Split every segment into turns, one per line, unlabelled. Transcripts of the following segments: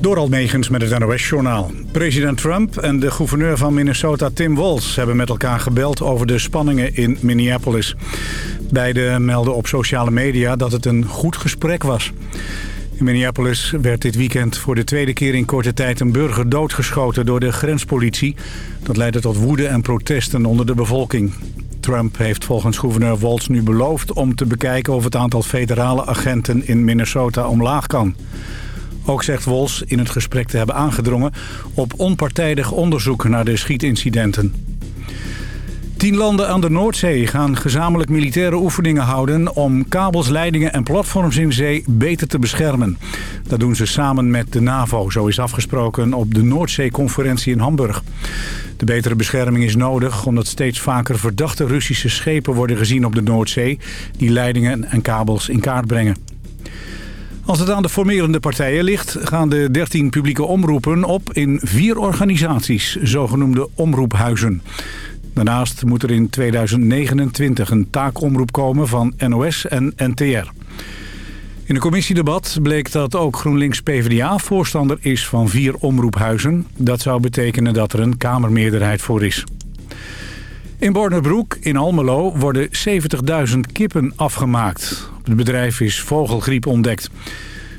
Door Almegens met het NOS-journaal. President Trump en de gouverneur van Minnesota Tim Walz hebben met elkaar gebeld over de spanningen in Minneapolis. Beiden melden op sociale media dat het een goed gesprek was. In Minneapolis werd dit weekend voor de tweede keer in korte tijd een burger doodgeschoten door de grenspolitie. Dat leidde tot woede en protesten onder de bevolking. Trump heeft volgens gouverneur Walz nu beloofd om te bekijken of het aantal federale agenten in Minnesota omlaag kan. Ook zegt Walz in het gesprek te hebben aangedrongen op onpartijdig onderzoek naar de schietincidenten. Tien landen aan de Noordzee gaan gezamenlijk militaire oefeningen houden... om kabels, leidingen en platforms in zee beter te beschermen. Dat doen ze samen met de NAVO, zo is afgesproken op de Noordzee-conferentie in Hamburg. De betere bescherming is nodig omdat steeds vaker verdachte Russische schepen worden gezien op de Noordzee... die leidingen en kabels in kaart brengen. Als het aan de formerende partijen ligt, gaan de 13 publieke omroepen op in vier organisaties, zogenoemde omroephuizen. Daarnaast moet er in 2029 een taakomroep komen van NOS en NTR. In een commissiedebat bleek dat ook GroenLinks PvdA voorstander is van vier omroephuizen. Dat zou betekenen dat er een kamermeerderheid voor is. In Bornerbroek in Almelo worden 70.000 kippen afgemaakt. Het bedrijf is vogelgriep ontdekt.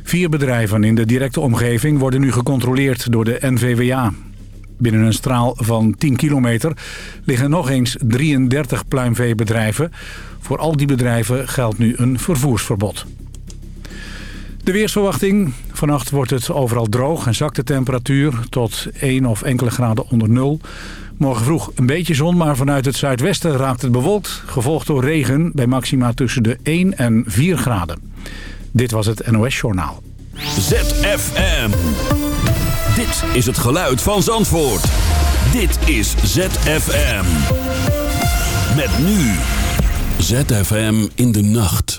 Vier bedrijven in de directe omgeving worden nu gecontroleerd door de NVWA. Binnen een straal van 10 kilometer liggen nog eens 33 pluimveebedrijven. Voor al die bedrijven geldt nu een vervoersverbod. De weersverwachting. Vannacht wordt het overal droog en zakt de temperatuur tot 1 of enkele graden onder nul. Morgen vroeg een beetje zon, maar vanuit het zuidwesten raakt het bewolkt. Gevolgd door regen bij maxima tussen de 1 en 4 graden. Dit was het NOS Journaal.
ZFM. Dit is het geluid van Zandvoort. Dit is ZFM. Met nu. ZFM in de nacht.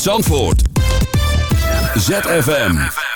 Zandvoort. ZFM.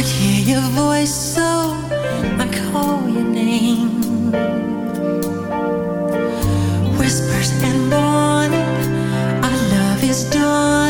I hear your
voice, so I
call your
name. Whispers and warning, our love is done.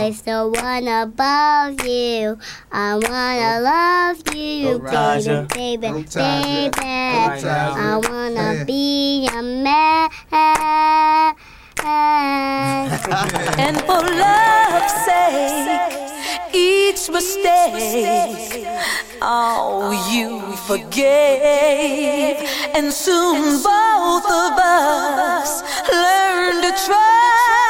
place the one above you. I wanna love you, baby, baby, oh, baby. Oh, I wanna be a man. and for love's sake, each mistake, oh, you forgave. And soon both of us learned to trust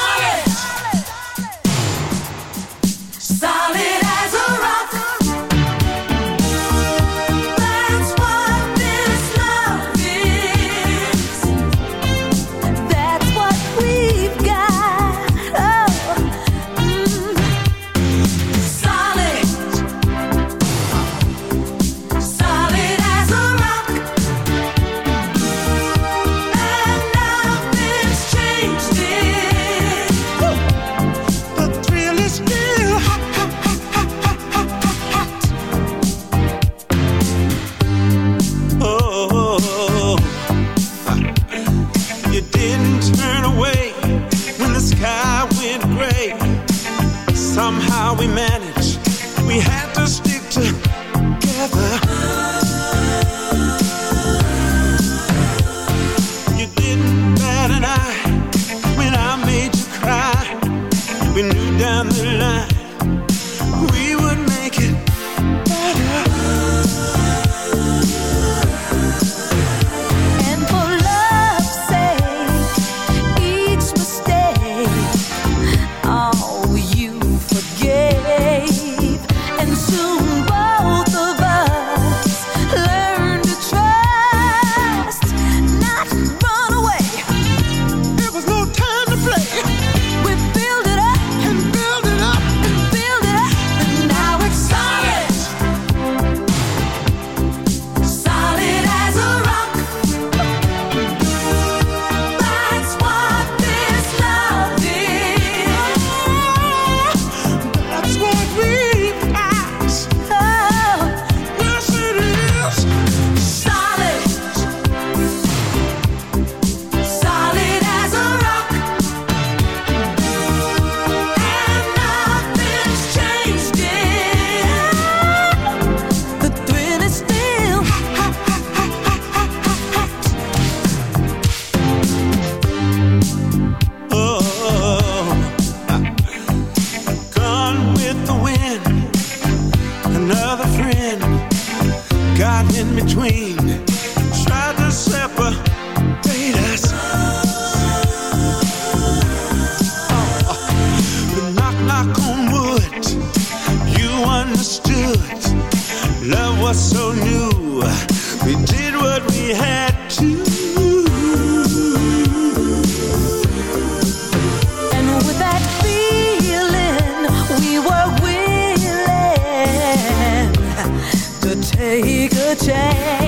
a chance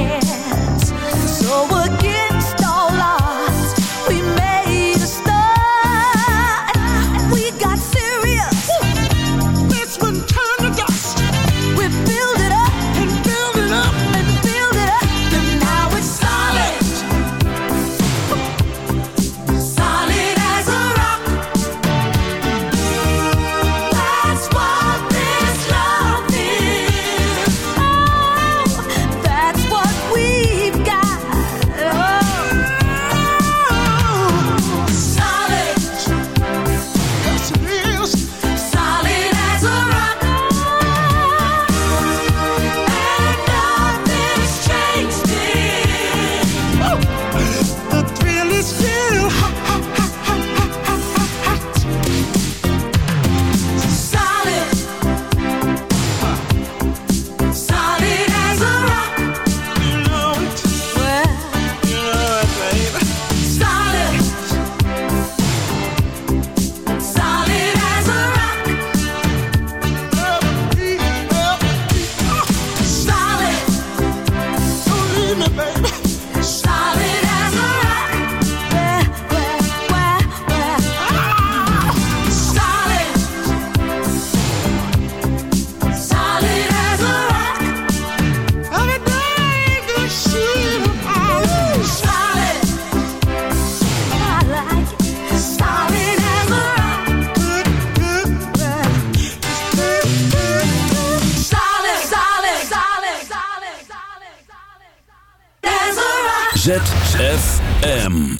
ZFM.